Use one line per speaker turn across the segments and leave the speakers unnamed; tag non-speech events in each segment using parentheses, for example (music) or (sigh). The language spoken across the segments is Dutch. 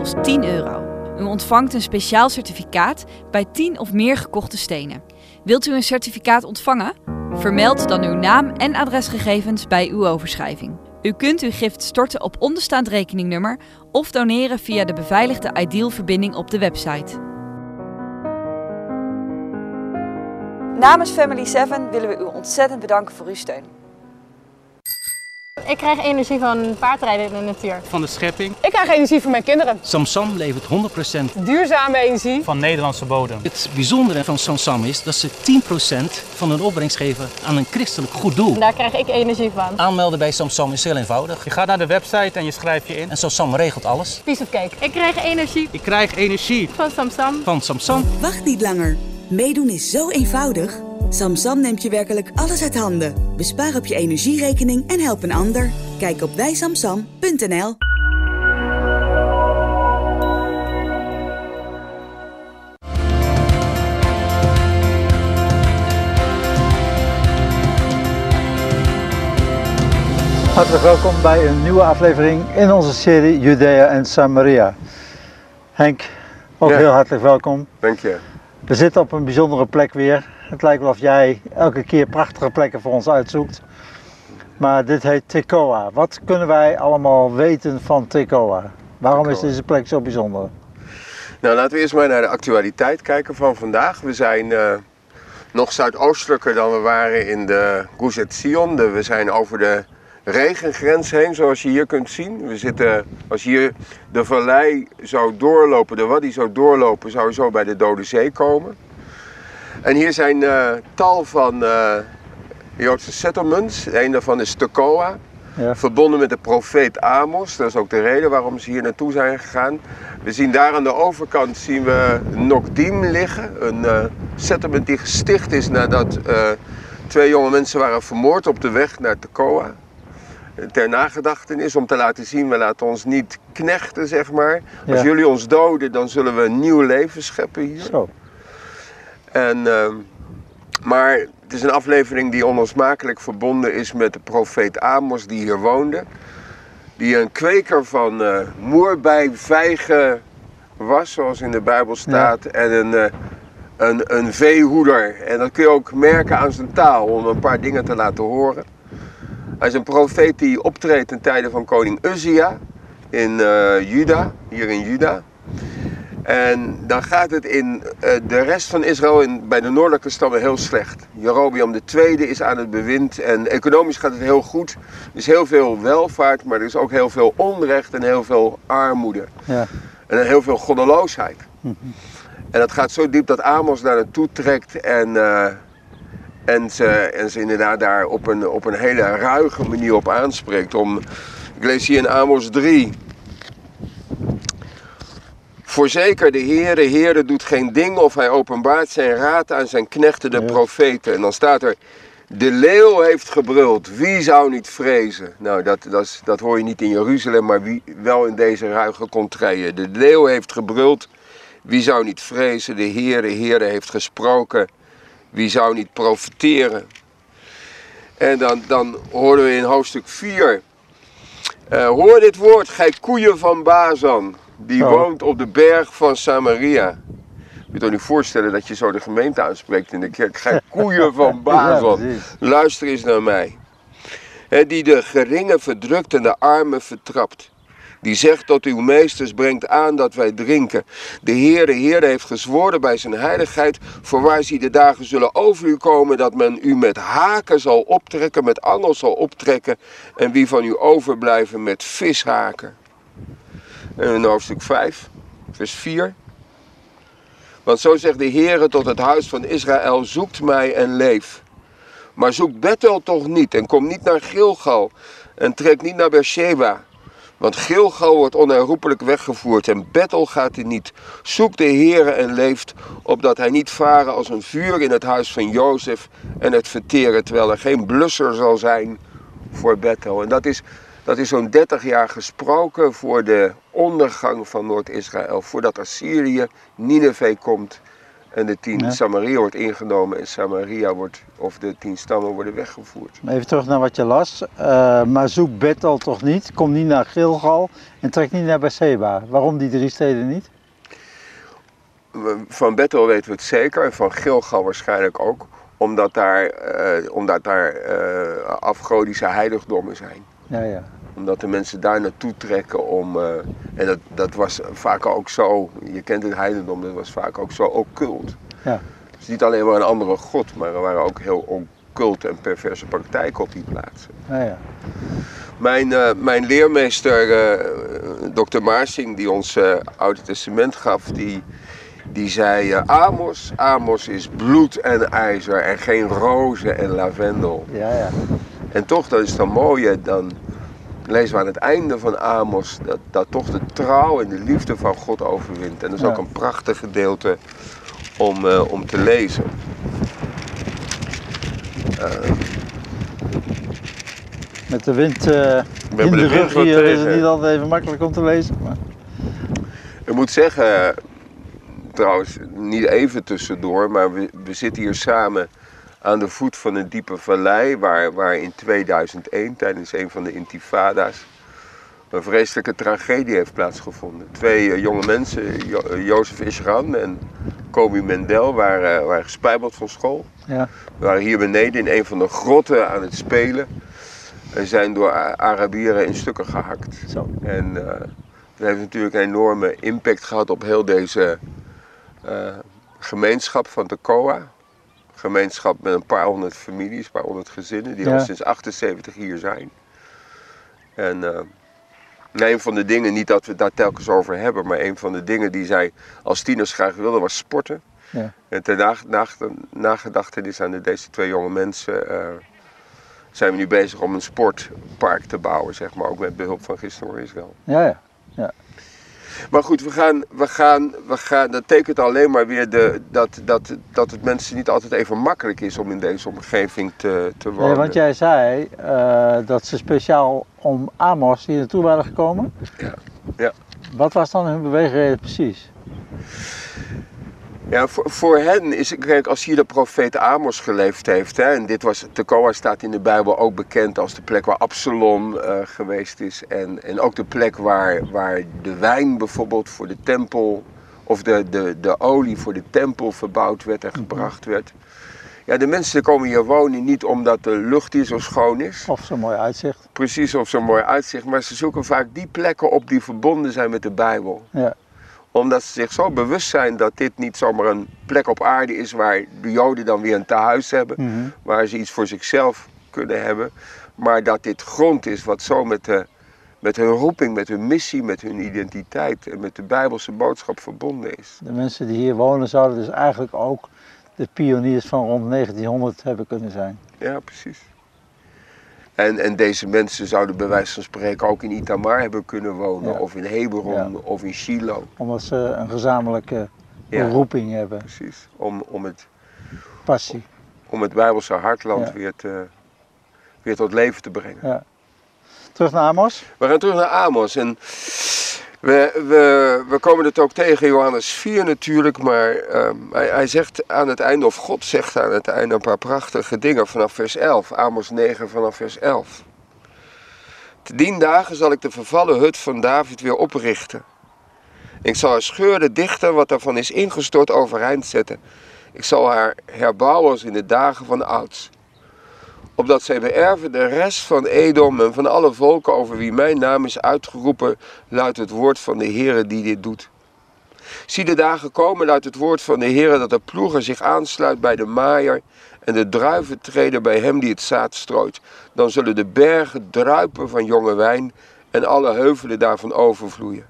kost 10 euro. U ontvangt een speciaal certificaat bij 10 of meer gekochte stenen. Wilt u een certificaat ontvangen? Vermeld dan uw naam en adresgegevens bij uw overschrijving. U kunt uw gift storten op onderstaand rekeningnummer of doneren via de beveiligde Ideal-verbinding op de website. Namens Family 7 willen we u ontzettend bedanken voor uw steun.
Ik krijg energie van paardrijden in de natuur.
Van de schepping.
Ik krijg energie van mijn kinderen.
Samsam levert 100%.
Duurzame energie.
Van Nederlandse bodem.
Het bijzondere van Samsam is dat ze 10% van hun opbrengst geven aan een christelijk goed doel.
Daar krijg ik energie van.
Aanmelden bij Samsam is heel eenvoudig.
Je gaat naar de website en je schrijft je in.
En Samsam regelt alles.
Piece of cake. Ik krijg energie
Ik krijg energie.
van Samsam.
Van Samsam.
Wacht niet langer. Meedoen is zo eenvoudig. Samsam neemt je werkelijk alles uit handen. Bespaar op je energierekening en help een ander. Kijk op wijsamsam.nl.
Hartelijk welkom bij een nieuwe aflevering in onze serie Judea en Samaria. Henk, ook
Ja.
heel hartelijk welkom.
Dank je.
We zitten op een bijzondere plek weer. Het lijkt wel of jij elke keer prachtige plekken voor ons uitzoekt. Maar dit heet Tekoa. Wat kunnen wij allemaal weten van Tekoa? Waarom is deze plek zo bijzonder?
Nou, laten we eerst maar naar de actualiteit kijken van vandaag. We zijn eh, nog zuidoostelijker dan we waren in de Guzet Sion. De- We zijn over de regengrens heen, zoals je hier kunt zien. We zitten, als je hier de vallei zou doorlopen, de wadi zou doorlopen, zou je zo bij de Dode Zee komen. En hier zijn eh, tal van eh, Joodse settlements. Een daarvan is Tekoa.
Ja.
Verbonden met de profeet Amos. Dat is ook de reden waarom ze hier naartoe zijn gegaan. We zien daar aan de overkant zien we Nokdim liggen. Een eh, settlement die gesticht is nadat twee jonge mensen waren vermoord op de weg naar Tekoa. Ter nagedachtenis om te laten zien, we laten ons niet knechten, zeg maar. Als
Ja.
jullie ons doden, dan zullen we een nieuw leven scheppen hier.
Zo,
En, ehm, maar het is een aflevering die onlosmakelijk verbonden is met de profeet Amos die hier woonde. Die een kweker van eh moerbijvijgen was, zoals in de Bijbel staat. En een, eh, een, een veehoeder. En dat kun je ook merken aan zijn taal, om een paar dingen te laten horen. Hij is een profeet die optreedt ten tijde van koning Uzia in eh, Juda, hier in Juda. En dan gaat het in eh, de rest van Israël, in, bij de noordelijke stammen, heel slecht. Jerobeam II is aan het bewind en economisch gaat het heel goed. Er is heel veel welvaart, maar er is ook heel veel onrecht en heel veel armoede.
ja.
En heel veel goddeloosheid. En dat gaat zo diep dat Amos daar naartoe trekt en, eh, en, ze, en ze inderdaad daar op een, op een hele ruige manier op aanspreekt. Om, ik lees hier in Amos 3. Voorzeker, de Heere, Heere doet geen ding of hij openbaart zijn raad aan zijn knechten, de profeten. En dan staat er, de leeuw heeft gebruld, wie zou niet vrezen? Nou, dat, dat, is- dat hoor je niet in Jeruzalem, maar wie, wel in deze ruige contraien. De leeuw heeft gebruld, wie zou niet vrezen? De Heere, Heere heeft gesproken, wie zou niet profiteren? En dan, dan horen we in hoofdstuk 4. eh, hoor dit woord, gij koeien van Bazan, die
Zo.
woont op de berg van Samaria. Je kunt je niet voorstellen dat je zo de gemeente aanspreekt in de kerk. Gij koeien (laughs) van
precies.
Luister eens naar mij. Hè, die de geringe verdrukt en de armen vertrapt. Die zegt tot uw meesters, brengt aan dat wij drinken. De Heer, de Heer heeft gezworen bij zijn heiligheid, voorwaar zie de dagen zullen over u komen, dat men u met haken zal optrekken, met angels zal optrekken, en wie van u overblijven met vishaken. In hoofdstuk 5, vers 4. Want zo zegt de Heere tot het huis van Israël, zoekt mij en leef. Maar zoek Bethel toch niet en kom niet naar Gilgal en trek niet naar Beersheba. Want Gilgal wordt onherroepelijk weggevoerd en Bethel gaat hij niet. Zoek de Heere en leeft, opdat hij niet varen als een vuur in het huis van Jozef en het verteren, terwijl er geen blusser zal zijn voor Bethel. En dat is, dat is zo'n 30 jaar gesproken voor de ondergang van Noord-Israël. Voordat Assyrië, Nineveh komt En de tien
Ja.
Samaria wordt ingenomen en Samaria wordt, of de tien stammen worden weggevoerd.
Even terug naar wat je las. Eh, maar zoek Bethel toch niet, kom niet naar Gilgal en trek niet naar Beersheba. Waarom die drie steden niet?
Van Bethel weten we het zeker en van Gilgal waarschijnlijk ook. Omdat daar, eh, omdat daar eh, afgodische heiligdommen zijn.
Ja, ja.
Omdat de mensen daar naartoe trekken om. eh, en dat, dat was vaak ook zo. Je kent het heidendom, dat was vaak ook zo occult.
Ja.
Dus niet alleen maar een andere god, maar er waren ook heel occulte en perverse praktijken op die plaatsen.
ja, ja.
Mijn, eh, mijn leermeester, eh dokter Maarsing, die ons Oude Testament gaf, die, die zei: Amos, Amos is bloed en ijzer en geen rozen en lavendel.
ja, ja.
En toch, dat is dan mooie, dan lezen we aan het einde van Amos dat, dat toch de trouw en de liefde van God overwint. En dat is
Ja.
ook een prachtig gedeelte om, eh, om te lezen.
Met de wind eh, in de rug hier is het niet altijd even makkelijk om te lezen. Maar...
Ik moet zeggen, trouwens, niet even tussendoor, maar we, we zitten hier samen aan de voet van een diepe vallei, waar, waar in 2001, tijdens een van de intifada's, een vreselijke tragedie heeft plaatsgevonden. Twee eh, jonge mensen, Jo- eh, Jozef Isran en Kobi Mendel, waren, waren gespijbeld van school.
Ja.
We waren hier beneden in een van de grotten aan het spelen en zijn door Arabieren in stukken gehakt.
Zo.
En eh, dat heeft natuurlijk een enorme impact gehad op heel deze gemeenschap van Tekoa. Gemeenschap met een paar honderd families, een paar honderd gezinnen die
Ja.
al sinds 78 hier zijn. En eh, een van de dingen, niet dat we het daar telkens over hebben, maar een van de dingen die zij als tieners graag wilden was sporten.
Ja.
En ter nag- nag- nagedachtenis aan de- deze twee jonge mensen eh, zijn we nu bezig om een sportpark te bouwen, zeg maar, ook met behulp van Gisteren Israël.
Ja, ja.
Maar goed, we gaan, we gaan, we gaan, dat tekent alleen maar weer de, dat, dat, dat het mensen niet altijd even makkelijk is om in deze omgeving te, te wonen.
Nee, want jij zei eh, dat ze speciaal om Amos hier naartoe waren gekomen.
Ja. Ja.
Wat was dan hun beweegreden precies?
Ja, voor, voor hen is, kijk, als hier de profeet Amos geleefd heeft, hè, en dit was, Tekoa staat in de Bijbel ook bekend als de plek waar Absalom eh, geweest is. En, en ook de plek waar, waar de wijn bijvoorbeeld voor de tempel, of de, de, de olie voor de tempel verbouwd werd en gebracht werd. Ja, de mensen komen hier wonen niet omdat de lucht hier zo schoon is,
Of zo'n mooi uitzicht.
precies of zo'n mooi uitzicht, maar ze zoeken vaak die plekken op die verbonden zijn met de Bijbel
Ja.
Omdat ze zich zo bewust zijn dat dit niet zomaar een plek op aarde is waar de Joden dan weer een tehuis hebben,
Mhm.
waar ze iets voor zichzelf kunnen hebben, maar dat dit grond is wat zo met, de, met hun roeping, met hun missie, met hun identiteit en met de Bijbelse boodschap verbonden is.
De mensen die hier wonen zouden dus eigenlijk ook de pioniers van rond 1900 hebben kunnen zijn.
Ja, precies. En, en deze mensen zouden bij wijze van spreken ook in Itamar hebben kunnen wonen,
Ja.
of in Hebron,
Ja.
of in Shiloh.
Omdat ze een gezamenlijke roeping hebben,
Precies, om, om, het,
passie.
om het Bijbelse hartland weer, te, weer tot leven te brengen.
Ja. Terug naar Amos.
We gaan terug naar Amos en we, we, we komen het ook tegen Johannes 4 natuurlijk, maar ehm, hij, zegt aan het einde, of God zegt aan het einde een paar prachtige dingen vanaf vers 11, Amos 9 vanaf vers 11. Te dien dagen zal ik de vervallen hut van David weer oprichten. Ik zal haar scheuren dichten, wat daarvan is ingestort overeind zetten. Ik zal haar herbouwen als in de dagen van ouds opdat zij beërven de rest van Edom en van alle volken over wie mijn naam is uitgeroepen, luidt het woord van de Heere die dit doet. Zie de dagen komen, luidt het woord van de Heere, dat de ploeger zich aansluit bij de maaier en de druiven treden bij hem die het zaad strooit. Dan zullen de bergen druipen van jonge wijn en alle heuvelen daarvan overvloeien.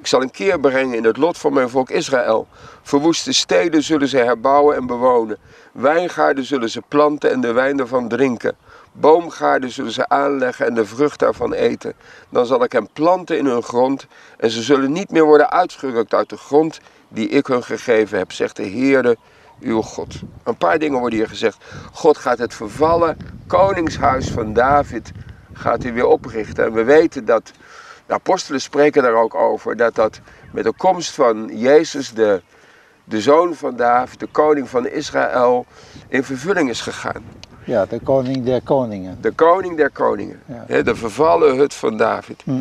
Ik zal een keer brengen in het lot van mijn volk Israël. Verwoeste steden zullen ze herbouwen en bewonen. Wijngaarden zullen ze planten en de wijn ervan drinken. Boomgaarden zullen ze aanleggen en de vrucht daarvan eten. Dan zal ik hen planten in hun grond en ze zullen niet meer worden uitgerukt uit de grond die ik hun gegeven heb, zegt de Heerde, uw God. Een paar dingen worden hier gezegd. God gaat het vervallen koningshuis van David gaat hij weer oprichten. En we weten dat, de apostelen spreken daar ook over, dat dat met de komst van Jezus de, de zoon van David, de koning van Israël, in vervulling is gegaan.
Ja, de koning der koningen.
De koning der koningen.
Ja.
De vervallen hut van David.
Hm.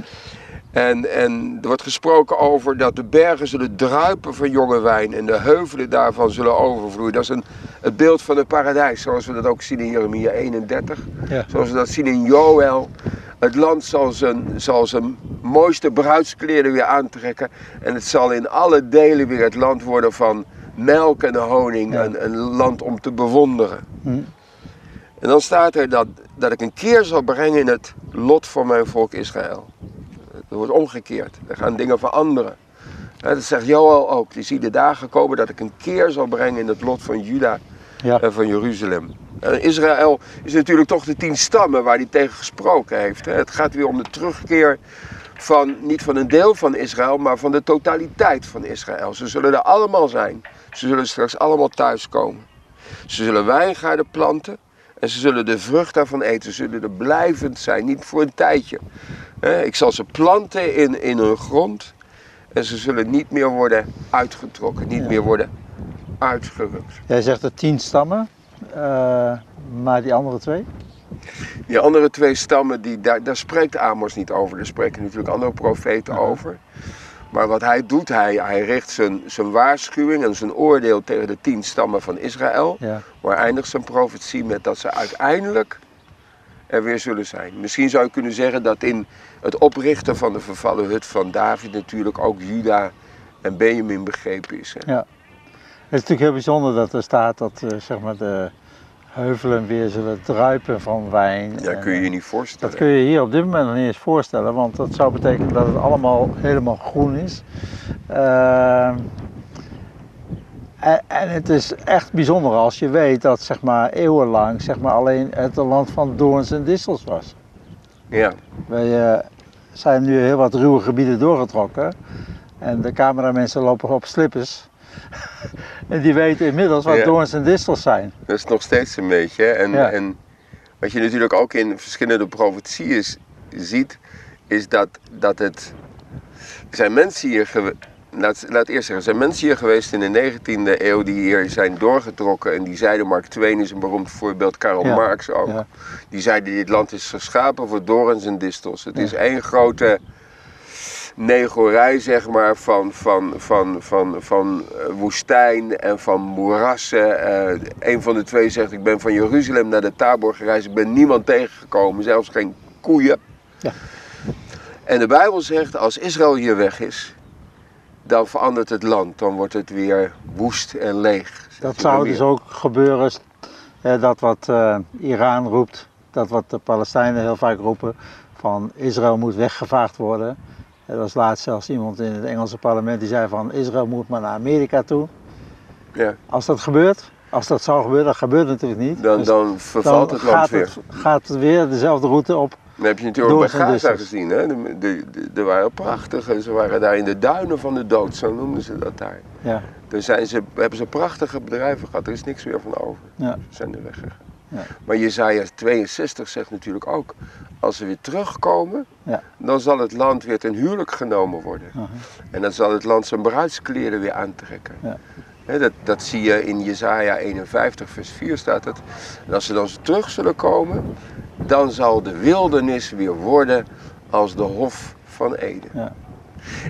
En, en er wordt gesproken over dat de bergen zullen druipen van jonge wijn en de heuvelen daarvan zullen overvloeien. Dat is een, het beeld van het paradijs, zoals we dat ook zien in Jeremia 31.
Ja.
Zoals we dat zien in Joël. Het land zal zijn, zal zijn mooiste bruidskleren weer aantrekken. En het zal in alle delen weer het land worden van melk en honing.
Ja.
Een, een land om te bewonderen.
Hm.
En dan staat er dat, dat ik een keer zal brengen in het lot van mijn volk Israël. Het wordt omgekeerd. Er gaan dingen veranderen. Dat zegt Joel ook. Die ziet de dagen komen dat ik een keer zal brengen in het lot van Juda
Ja.
en van Jeruzalem. En Israël is natuurlijk toch de tien stammen waar hij tegen gesproken heeft. Het gaat weer om de terugkeer van, niet van een deel van Israël, maar van de totaliteit van Israël. Ze zullen er allemaal zijn. Ze zullen straks allemaal thuiskomen. Ze zullen wijngaarden planten en ze zullen de vrucht daarvan eten. Ze zullen er blijvend zijn, niet voor een tijdje. Ik zal ze planten in, in hun grond en ze zullen niet meer worden uitgetrokken, niet meer worden uitgerukt.
Jij zegt de tien stammen, eh, maar die andere twee?
Die andere twee stammen, die, daar, daar spreekt Amos niet over. Daar spreken natuurlijk andere profeten over. Maar wat hij doet, hij, hij richt zijn, zijn waarschuwing en zijn oordeel tegen de tien stammen van Israël.
Ja.
Maar eindigt zijn profetie met dat ze uiteindelijk er weer zullen zijn. Misschien zou je kunnen zeggen dat in het oprichten van de vervallen hut van David natuurlijk ook Juda en Benjamin begrepen is. hè.
Ja. Het is natuurlijk heel bijzonder dat er staat dat eh, zeg maar de heuvelen weer zullen druipen van wijn.
Ja,
En,
kun je je
eh,
niet voorstellen.
Dat kun je hier op dit moment nog niet eens voorstellen, want dat zou betekenen dat het allemaal helemaal groen is. Ehm, en, en het is echt bijzonder als je weet dat zeg maar, eeuwenlang zeg maar, alleen het land van doorns en distels was.
Ja,
Wij eh, zijn nu heel wat ruwe gebieden doorgetrokken en de cameramensen lopen op slippers. (laughs) en die weten inmiddels wat
Ja.
doorns en distels zijn.
dat is nog steeds een beetje. En,
Ja.
en wat je natuurlijk ook in verschillende profetieën ziet, is dat, dat het. Er zijn mensen hier Laat, laat eerst zeggen, er zijn mensen hier geweest in de 19e eeuw die hier zijn doorgetrokken. En die zeiden, Mark Twain is een beroemd voorbeeld, Karl
Ja.
Marx ook. Die zeiden, dit land is geschapen voor dorens en distels. Het is één grote negorij, zeg maar, van, van, van, van, van eh, woestijn en van moerassen. Eh een van de twee zegt, ik ben van Jeruzalem naar de Tabor gereisd. Ik ben niemand tegengekomen, zelfs geen koeien.
Ja.
En de Bijbel zegt, als Israël hier weg is, dan verandert het land. Dan wordt het weer woest en leeg.
Dat zou dus ook gebeuren, eh, dat wat eh, Iran roept, dat wat de Palestijnen heel vaak roepen, van Israël moet weggevaagd worden. Er was laatst zelfs iemand in het Engelse parlement die zei van Israël moet maar naar Amerika toe.
Ja.
Als dat gebeurt, als dat zou gebeuren, dat gebeurt natuurlijk niet.
Dan,
Dus
dan vervalt het land weer.
Het, gaat het weer dezelfde route op.
Dat heb je natuurlijk ook bij Gaza
distance.
gezien. Hè? De, de, de- er waren prachtige, ze waren daar in de duinen van de dood, zo noemden ze dat daar.
Ja,
Daar zijn ze, hebben ze prachtige bedrijven gehad, er is niks meer van over.
ja,
Ze zijn er weggegaan.
Ja.
Maar Jezaja 62 zegt natuurlijk ook, als ze weer terugkomen,
Ja.
dan zal het land weer ten huwelijk genomen worden. En dan zal het land zijn bruidskleren weer aantrekken.
Ja.
Dat, dat zie je in Jezaja 51 vers 4 staat het. En als ze dan terug zullen komen, dan zal de wildernis weer worden als de hof van Eden.
Ja.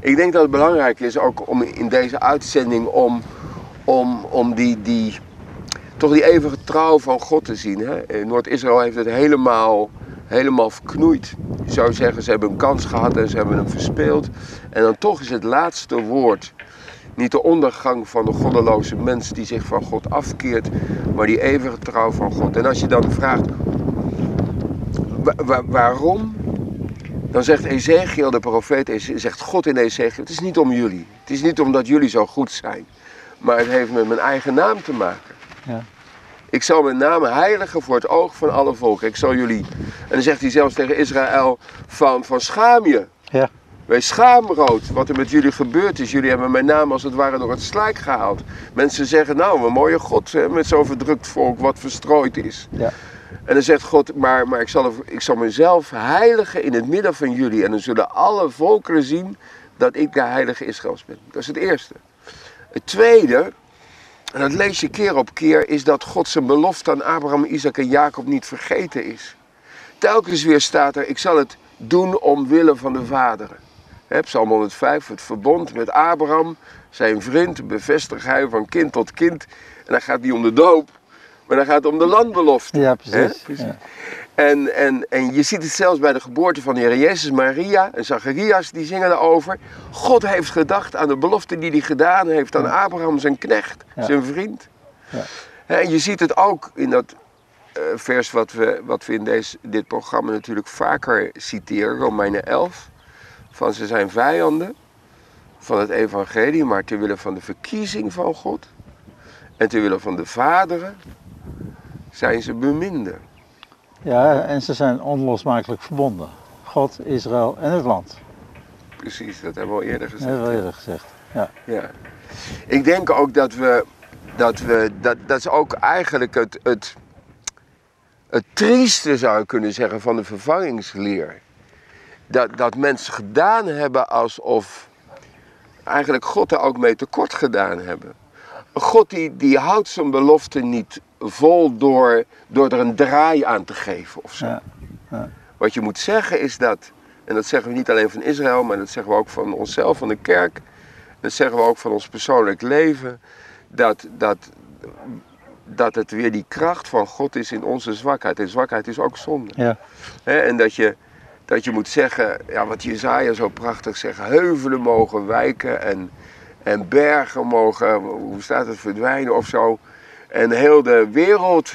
Ik denk dat het belangrijk is ook om in deze uitzending om, om, om die, die, toch die eeuwige trouw van God te zien. Hè? Eh, Noord-Israël heeft het helemaal, helemaal verknoeid. Je zou zeggen, ze hebben een kans gehad en ze hebben hem verspeeld. En dan toch is het laatste woord niet de ondergang van de goddeloze mens die zich van God afkeert, maar die eeuwige trouw van God. En als je dan vraagt, wa- wa- waarom? Dan zegt Ezekiel, de profeet, zegt God in Ezekiel, het is niet om jullie. Het is niet omdat jullie zo goed zijn. Maar het heeft met mijn eigen naam te maken.
Ja.
Ik zal mijn naam heiligen voor het oog van alle volken. Ik zal jullie... En dan zegt hij zelfs tegen Israël van, van schaam je.
Ja.
Wees schaamrood wat er met jullie gebeurd is. Jullie hebben mijn naam als het ware door het slijk gehaald. Mensen zeggen, nou, een mooie God hè, met zo'n verdrukt volk wat verstrooid is.
Ja.
En dan zegt God, maar, maar ik, zal, ik zal mezelf heiligen in het midden van jullie. En dan zullen alle volkeren zien dat ik de heilige Israëls ben. Dat is het eerste. Het tweede, en dat lees je keer op keer, is dat God zijn belofte aan Abraham, Isaac en Jacob niet vergeten is. Telkens weer staat er, ik zal het doen omwille van de vaderen. Hè, Psalm 105, het verbond met Abraham, zijn vriend, bevestigt hij van kind tot kind. En dan gaat niet om de doop, maar dan gaat het om de landbelofte.
Ja, precies. Ja.
En, en, en je ziet het zelfs bij de geboorte van de Heer Jezus, Maria en Zacharias, die zingen erover. God heeft gedacht aan de belofte die hij gedaan heeft aan Abraham, zijn knecht,
Ja.
zijn vriend.
Ja.
En je ziet het ook in dat eh, vers wat we, wat we in deze, dit programma natuurlijk vaker citeren, Romeinen 11. Van ze zijn vijanden van het evangelie, maar ter wille van de verkiezing van God en ter wille van de vaderen zijn ze beminden.
ja, en ze zijn onlosmakelijk verbonden. God, Israël en het land.
Precies, dat hebben we al eerder
Dat
gezegd.
hebben we eerder gezegd. Ja.
Ja. Ik denk ook dat we, dat we, dat, dat is ook eigenlijk het, het, het trieste zou je kunnen zeggen van de vervangingsleer. Dat, dat mensen gedaan hebben alsof eigenlijk God er ook mee tekort gedaan hebben. God die, die houdt zijn belofte niet vol door, door er een draai aan te geven of zo.
Ja, ja.
Wat je moet zeggen is dat, en dat zeggen we niet alleen van Israël, maar dat zeggen we ook van onszelf, van de kerk. Dat zeggen we ook van ons persoonlijk leven. Dat, dat, dat het weer die kracht van God is in onze zwakheid. En zwakheid is ook zonde.
Ja.
En dat je, dat je moet zeggen, ja, wat Jezaja zo prachtig zegt, heuvelen mogen wijken en, en bergen mogen, hoe staat het, verdwijnen of zo. En heel de wereld,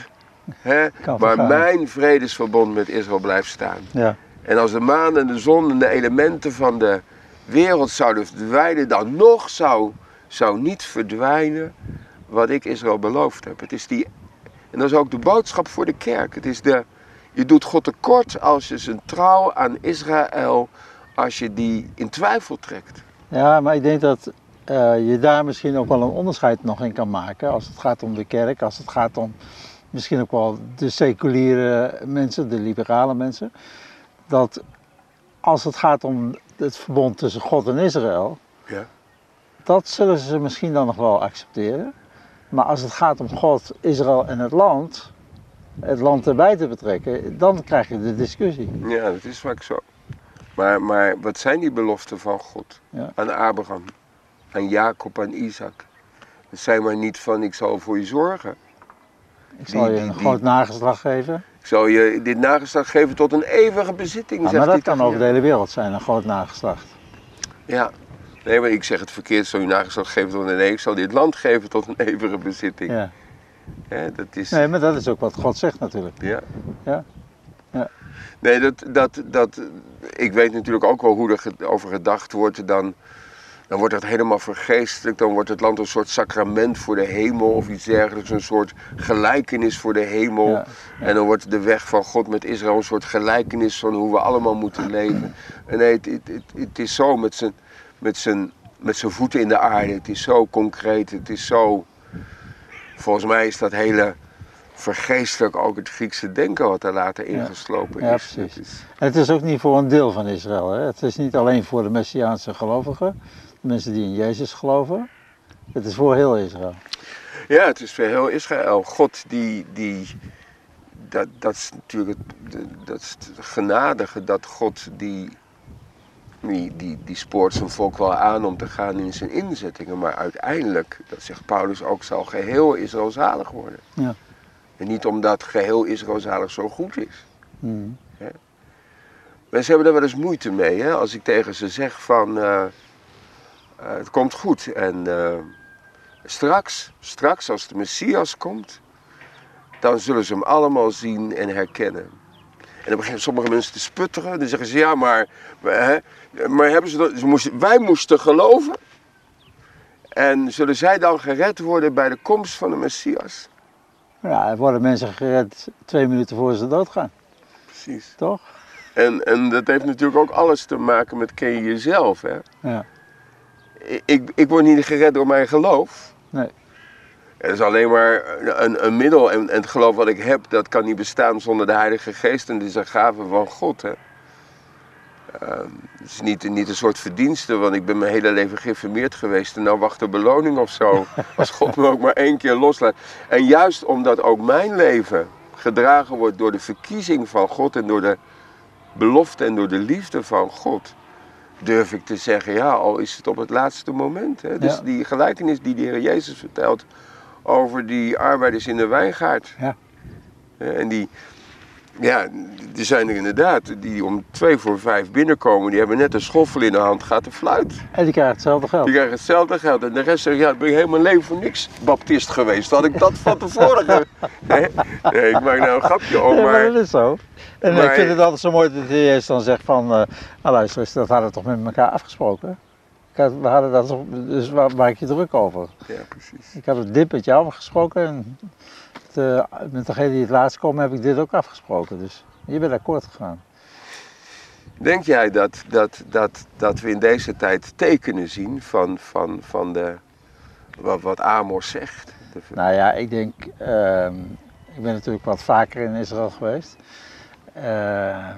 hè, maar mijn vredesverbond met Israël blijft staan.
Ja.
En als de maan en de zon en de elementen van de wereld zouden verdwijnen, dan nog zou, zou niet verdwijnen wat ik Israël beloofd heb. Het is die, en dat is ook de boodschap voor de kerk. Het is de, je doet God tekort als je zijn trouw aan Israël, als je die in twijfel trekt.
Ja, maar ik denk dat eh, je daar misschien ook wel een onderscheid nog in kan maken. Als het gaat om de kerk, als het gaat om misschien ook wel de seculiere mensen, de liberale mensen. Dat als het gaat om het verbond tussen God en Israël,
Ja.
dat zullen ze misschien dan nog wel accepteren. Maar als het gaat om God, Israël en het land, het land erbij te betrekken, dan krijg je de discussie.
Ja, dat is vaak zo. Maar, maar wat zijn die beloften van God
Ja.
aan Abraham, aan Jacob, aan Isaac? Het zijn maar niet van ik zal voor je zorgen.
Ik zal je
Die-
een
die-
groot nageslag geven.
Ik zal je dit nageslacht geven tot een eeuwige bezitting.
Ja,
zegt
maar dat kan over de hele wereld zijn, een groot nageslacht.
Ja. Nee, maar ik zeg het verkeerd. Zal je nageslacht geven tot een nee. Ik zal dit land geven tot een eeuwige bezitting.
Ja.
Dat is...
Nee, maar dat is ook wat God zegt natuurlijk.
Ja.
Ja. Ja.
Nee, dat, dat, dat, ik weet natuurlijk ook wel hoe er over gedacht wordt. Dan, dan wordt het helemaal vergeestelijk. Dan wordt het land een soort sacrament voor de hemel of iets dergelijks. Een soort gelijkenis voor de hemel.
Ja,
En dan wordt de weg van God met Israël een soort gelijkenis van hoe we allemaal moeten leven. En nee, het, het, het, het is zo met zijn, met, zijn, met zijn voeten in de aarde. Het is zo concreet. Het is zo. Volgens mij is dat hele vergeestelijk ook het Griekse denken wat er later ingeslopen
Ja,
is.
precies.
Het is-
En het is ook niet voor een deel van Israël. Hè? Het is niet alleen voor de Messiaanse gelovigen, mensen die in Jezus geloven. Het is voor heel Israël.
Ja, het is voor heel Israël. God die, die dat, dat is natuurlijk dat is het genadige dat God die, die, die, die spoort zijn volk wel aan om te gaan in zijn inzettingen. Maar uiteindelijk, dat zegt Paulus ook, zal geheel Israël zalig worden.
Ja.
En niet omdat geheel Israël zalig zo goed is.
Hmm.
Mensen hebben er wel eens moeite mee, hè? als ik tegen ze zeg van eh, het komt goed. En eh, straks, straks als de Messias komt, dan zullen ze hem allemaal zien en herkennen. En dan beginnen sommige mensen te sputteren. Dan zeggen ze ja, maar, hè, maar hebben ze, dat, ze moesten, wij moesten geloven. En zullen zij dan gered worden bij de komst van de Messias?
Ja, er worden mensen gered twee minuten voor ze doodgaan,
Precies.
toch?
En, en dat heeft natuurlijk ook alles te maken met ken je jezelf. Hè?
Ja.
Ik, ik word niet gered door mijn geloof.
Nee.
Het is alleen maar een, een middel. En, en het geloof wat ik heb, dat kan niet bestaan zonder de Heilige Geest. En dit is een gave van God. Hè? Ehm, het is niet, niet een soort verdienste, want ik ben mijn hele leven geïnformeerd geweest en nou wacht de beloning of zo. (laughs) Als God me ook maar één keer loslaat. En juist omdat ook mijn leven gedragen wordt door de verkiezing van God en door de belofte en door de liefde van God, durf ik te zeggen, ja, al is het op het laatste moment. Hè? Dus
Ja.
die gelijkenis die de Heer Jezus vertelt over die arbeiders in de wijngaard.
Ja.
En die, ja, er zijn er inderdaad die om twee voor vijf binnenkomen, die hebben net een schoffel in de hand, gaat de fluit.
En die krijgt hetzelfde geld.
Die krijgen hetzelfde geld. En de rest zegt, ja, ik ben mijn leven voor niks baptist geweest. Had ik dat van tevoren (laughs) nee, nee, ik maak nou een grapje om,
Ja, maar
maar...
dat is zo. En
maar-
ik vind het altijd zo mooi dat de Heer Jezus dan zegt van, eh nou luister eens, dat hadden we toch met elkaar afgesproken? We hadden dat toch, dus waar maak je druk over?
Ja, precies.
Ik had het dit met jou afgesproken en het, eh, met degene die het laatst komen heb ik dit ook afgesproken. Dus je bent akkoord gegaan.
Denk jij dat, dat, dat, dat we in deze tijd tekenen zien van, van, van de, wat, wat Amos zegt?
Nou ja, ik denk, ehm, ik ben natuurlijk wat vaker in Israël geweest. Eh,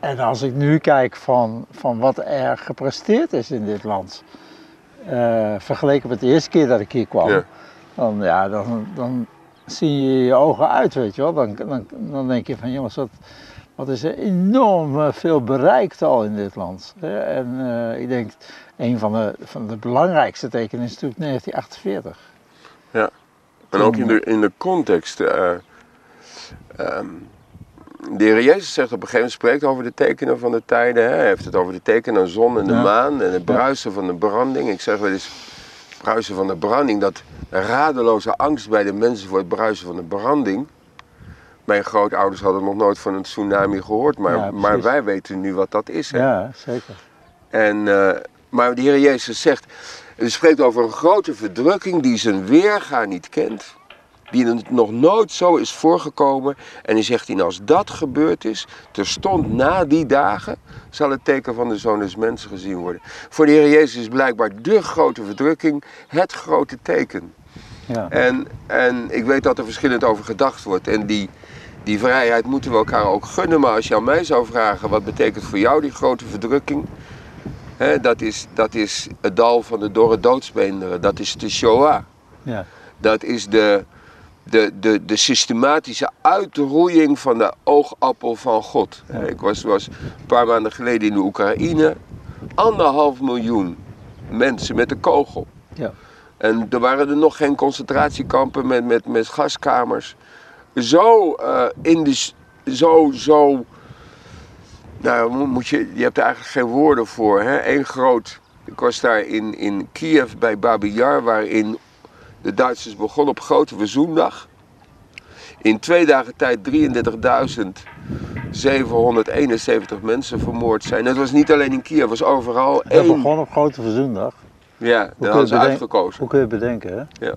en als ik nu kijk van, van wat er gepresteerd is in dit land, eh, vergeleken met de eerste keer dat ik hier kwam,
Ja.
dan, ja, dan, dan zie je je ogen uit, weet je wel. Dan, dan, dan denk je van, jongens, wat, wat is er enorm eh, veel bereikt al in dit land. En ik denk, een van de, van de belangrijkste tekenen is natuurlijk 1948.
En ook in de, in de context. eh, ehm, de Heer Jezus zegt op een gegeven moment, spreekt over de tekenen van de tijden. Hè? Hij heeft het over de tekenen van de zon en de
Ja.
maan en het bruisen van de branding. Ik zeg wel eens, bruisen van de branding, dat radeloze angst bij de mensen voor het bruisen van de branding. Mijn grootouders hadden nog nooit van een tsunami gehoord, maar,
Ja,
maar wij weten nu wat dat is. Hè?
Ja, zeker.
En, eh, maar de Heer Jezus zegt, hij spreekt over een grote verdrukking die zijn weerga niet kent. Die er nog nooit zo is voorgekomen. En hij zegt, en als dat gebeurd is, terstond na die dagen, zal het teken van de Zoon des Mensen gezien worden. Voor de Heer Jezus is blijkbaar de grote verdrukking het grote teken.
Ja.
En, en ik weet dat er verschillend over gedacht wordt. En die, die vrijheid moeten we elkaar ook gunnen. Maar als je aan mij zou vragen, wat betekent voor jou die grote verdrukking? Dat, is, dat is het dal van de dorre doodsbeenderen. Dat is de Shoah.
Ja.
Dat is de, de, de, de systematische uitroeiing van de oogappel van God. Ik was, was een paar maanden geleden in de Oekraïne. Anderhalf miljoen mensen met een kogel.
Ja.
En er waren er nog geen concentratiekampen met, met, met gaskamers. Zo eh, in de, zo, zo, nou mo- moet je, je hebt er eigenlijk geen woorden voor. Hè? Eén groot, ik was daar in, in Kiev bij Babi Yar, waarin de Duitsers begonnen op Grote Verzoendag. In twee dagen tijd 33.771 mensen vermoord zijn. Het was niet alleen in Kiev, het was overal
Dat
één.
begon op Grote Verzoendag.
Ja, dat hadden ze uitgekozen.
hoe kun je bedenken, hè?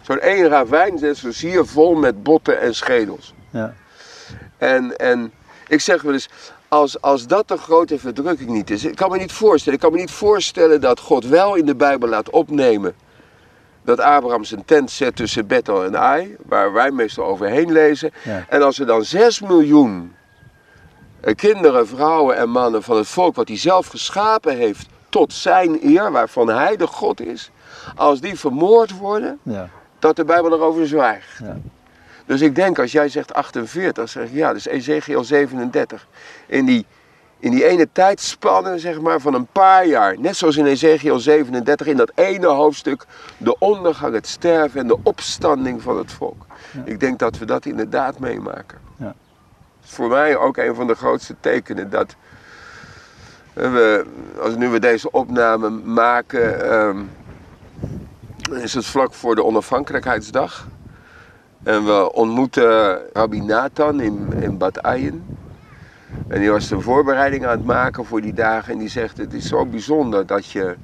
Zo'n één ravijn zit zoals hier vol met botten en schedels.
Ja.
En, en ik zeg wel eens, als, als dat de grote verdrukking niet is. Ik kan me niet voorstellen. Ik kan me niet voorstellen dat God wel in de Bijbel laat opnemen. Dat Abraham zijn tent zet tussen Bethel en Ai, waar wij meestal overheen lezen.
Ja.
En als er dan 6 miljoen eh, kinderen, vrouwen en mannen van het volk wat hij zelf geschapen heeft tot zijn eer, waarvan hij de God is, als die vermoord worden,
Ja.
dat de Bijbel erover zwijgt.
Ja.
Dus ik denk, als jij zegt 48, zeg ik ja, is Ezekiel 37. In die, in die ene tijdspanne, zeg maar, van een paar jaar, net zoals in Ezekiel 37, in dat ene hoofdstuk, de ondergang, het sterven en de opstanding van het volk. Ik denk dat we dat inderdaad meemaken.
Ja.
Voor mij ook een van de grootste tekenen dat we, als nu we deze opname maken, ehm, is het vlak voor de onafhankelijkheidsdag. En we ontmoeten Rabbi Nathan in, in Bad Ayen. En die was de voorbereiding aan het maken voor die dagen. En die zegt, het is zo bijzonder dat je...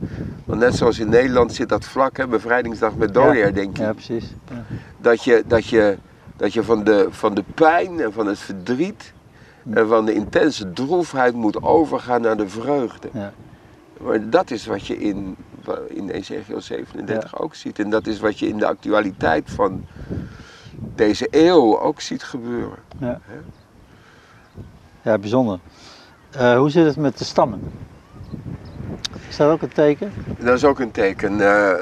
Want net zoals in Nederland zit dat vlak, hè, bevrijdingsdag met dodenherdenking.
Ja, precies. Ja.
Dat je, dat je, dat je van, de, van de pijn en van het verdriet... En van de intense droefheid moet overgaan naar de vreugde.
Ja.
Maar dat is wat je in, in Ezekiel 37 ook ziet. En dat is wat je in de actualiteit van deze eeuw ook ziet gebeuren.
Ja. Ja, bijzonder. Eh, hoe zit het met de stammen? Is dat ook een teken?
Dat is ook een teken. eh,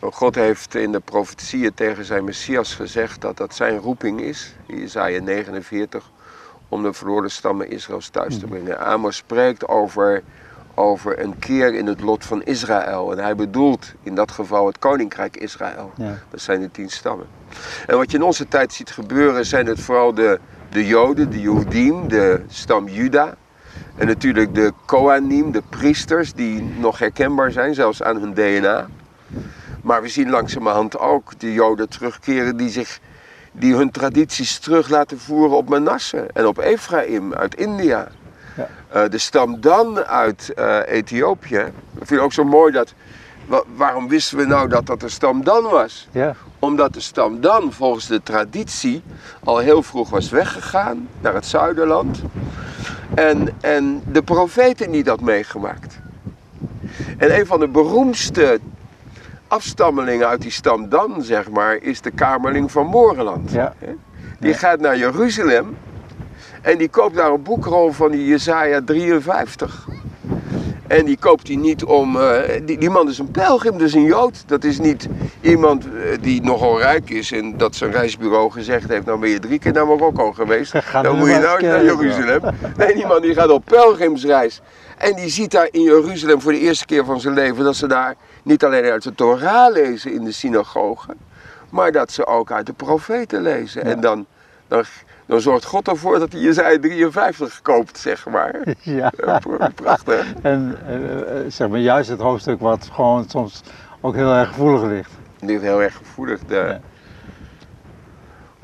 God heeft in de profetieën tegen zijn Messias gezegd dat dat zijn roeping is, Isaiah 49, om de verloren stammen Israëls thuis te brengen. Amos spreekt over, over een keer in het lot van Israël. En hij bedoelt in dat geval het koninkrijk Israël.
Ja.
Dat zijn de tien stammen. En wat je in onze tijd ziet gebeuren zijn het vooral de, de Joden, de Jodim, de stam Juda. En natuurlijk de Kohanim, de priesters, die nog herkenbaar zijn, zelfs aan hun DNA. Maar we zien langzamerhand ook de Joden terugkeren die, zich, die hun tradities terug laten voeren op Manasse en op Ephraim uit India.
Ja.
Eh, de stam Dan uit eh, Ethiopië. Ik vind ook zo mooi dat. Wa- waarom wisten we nou dat dat de stam Dan was?
Ja.
Omdat de stam Dan volgens de traditie al heel vroeg was weggegaan naar het zuiderland. En, en de profeten niet had meegemaakt. En een van de beroemdste afstammelingen uit die stam Dan, zeg maar, is de kamerling van Moreland.
Ja.
Die gaat naar Jeruzalem en die koopt daar een boekrol van die Jesaja 53. En die koopt hij niet om. eh, die, die man is een pelgrim, dus een Jood. Dat is niet iemand eh, die nogal rijk is en dat zijn reisbureau gezegd heeft: Nou ben je drie keer naar Marokko geweest. (laughs) Dan moet je nou naar. Jeruzalem. Nee, die man die gaat op pelgrimsreis. En die ziet daar in Jeruzalem voor de eerste keer van zijn leven dat ze daar niet alleen uit de Torah lezen in de synagoge, maar dat ze ook uit de profeten lezen. En dan, dan, dan zorgt God ervoor dat hij Jezaja 53 koopt, zeg maar. (laughs)
ja.
Pra- Prachtig.
En eh, eh, zeg maar juist het hoofdstuk wat gewoon soms ook heel erg gevoelig ligt.
Ligt heel erg gevoelig.
Ja.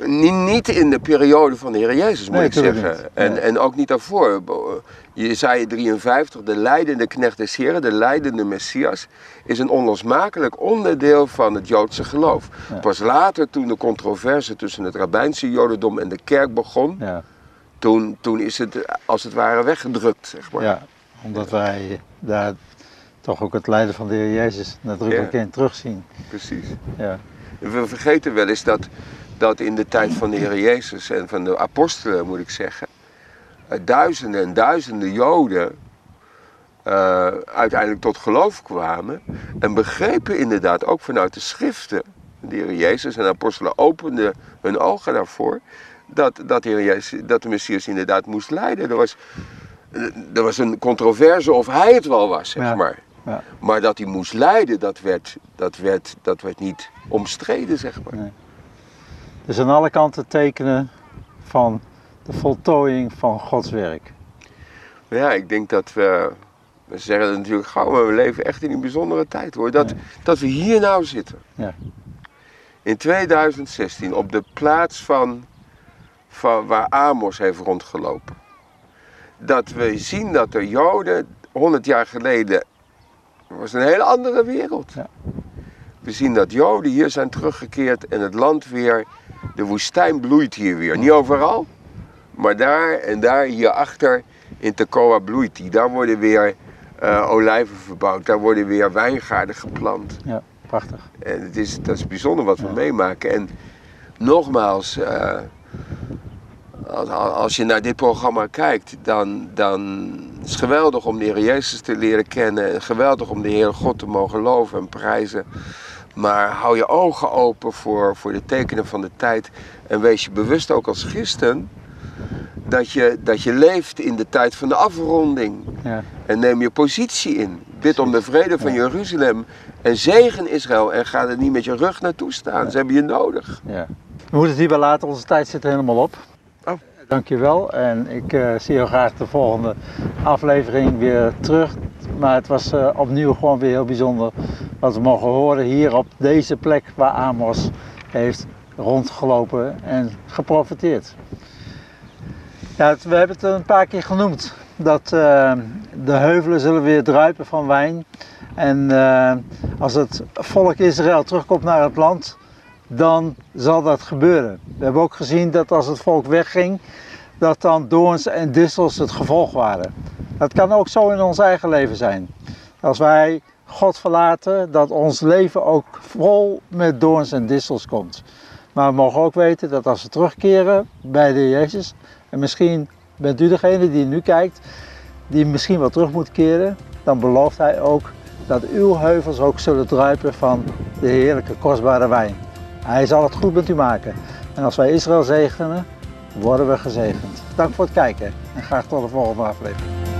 Niet, in de periode van de Heer Jezus, moet
Nee,
ik zeggen. En, en ook niet daarvoor. Jezaja 53, de leidende knecht des Heren, de leidende Messias, is een onlosmakelijk onderdeel van het Joodse geloof.
Ja.
Pas later, toen de controverse tussen het rabbijnse Jodendom en de kerk begon,
Ja.
toen, toen is het als het ware weggedrukt, zeg maar.
ja, omdat wij daar toch ook het lijden van de Heer Jezus nadrukkelijk
Ja.
in terugzien.
Precies.
Ja.
We vergeten wel eens dat, dat in de tijd van de Heer Jezus en van de apostelen, moet ik zeggen, duizenden en duizenden Joden eh, uiteindelijk tot geloof kwamen en begrepen inderdaad ook vanuit de schriften, de Heer Jezus en de apostelen openden hun ogen daarvoor, dat, dat, de, Heer Jezus, dat de Messias inderdaad moest lijden. Er was, eh, er was een controverse of hij het wel was, zeg
Ja.
maar.
Ja.
Maar dat hij moest lijden, dat werd, dat werd, dat werd niet omstreden, zeg maar.
Dus aan alle kanten tekenen van de voltooiing van Gods werk.
Ja, ik denk dat we, we zeggen het natuurlijk gauw, maar we leven echt in een bijzondere tijd hoor. Dat, dat we hier nou zitten.
Ja.
In 2016, op de plaats van, van waar Amos heeft rondgelopen. Dat we zien dat de Joden 100 jaar geleden was een hele andere wereld.
Ja.
We zien dat Joden hier zijn teruggekeerd en het land weer, de woestijn bloeit hier weer. Niet overal, maar daar en daar hierachter in Tekoa bloeit die. Daar worden weer eh, olijven verbouwd, daar worden weer wijngaarden geplant.
Ja, prachtig.
En het is, dat is bijzonder wat we meemaken. En nogmaals, eh, als, als je naar dit programma kijkt, dan, dan is het geweldig om de Heer Jezus te leren kennen. En geweldig om de Heer God te mogen loven en prijzen. Maar hou je ogen open voor, voor de tekenen van de tijd. En wees je bewust ook als christen dat je, dat je leeft in de tijd van de afronding.
Ja.
En neem je positie in. Bid om de vrede van Jeruzalem. En zegen Israël. En ga er niet met je rug naartoe staan. Ze hebben je nodig.
Ja. We moeten het hierbij laten, onze tijd zit er helemaal op.
Oh.
Dankjewel en ik eh, zie heel graag de volgende aflevering weer terug. Maar het was eh, opnieuw gewoon weer heel bijzonder wat we mogen horen hier op deze plek waar Amos heeft rondgelopen en geprofiteerd. We hebben het een paar keer genoemd. Dat eh, de heuvelen zullen weer druipen van wijn. En eh, als het volk Israël terugkomt naar het land, dan zal dat gebeuren. We hebben ook gezien dat als het volk wegging, dat dan doorns en distels het gevolg waren. Dat kan ook zo in ons eigen leven zijn. Als wij God verlaten, dat ons leven ook vol met doorns en distels komt. Maar we mogen ook weten dat als we terugkeren bij de Jezus, en misschien Bent u degene die nu kijkt, die misschien wel terug moet keren, dan belooft hij ook dat uw heuvels ook zullen druipen van de heerlijke kostbare wijn. Hij zal het goed met u maken. En als wij Israël zegenen, worden we gezegend. Dank voor het kijken en graag tot de volgende aflevering.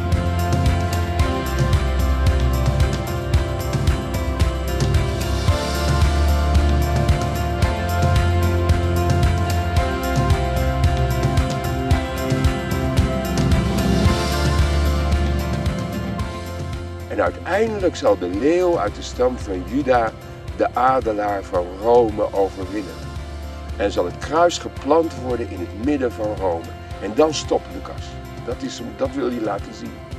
En uiteindelijk zal de leeuw uit de stam van Juda de adelaar van Rome overwinnen. En zal het kruis geplant worden in het midden van Rome. En dan stopt Lucas. Dat, is, dat wil je laten zien.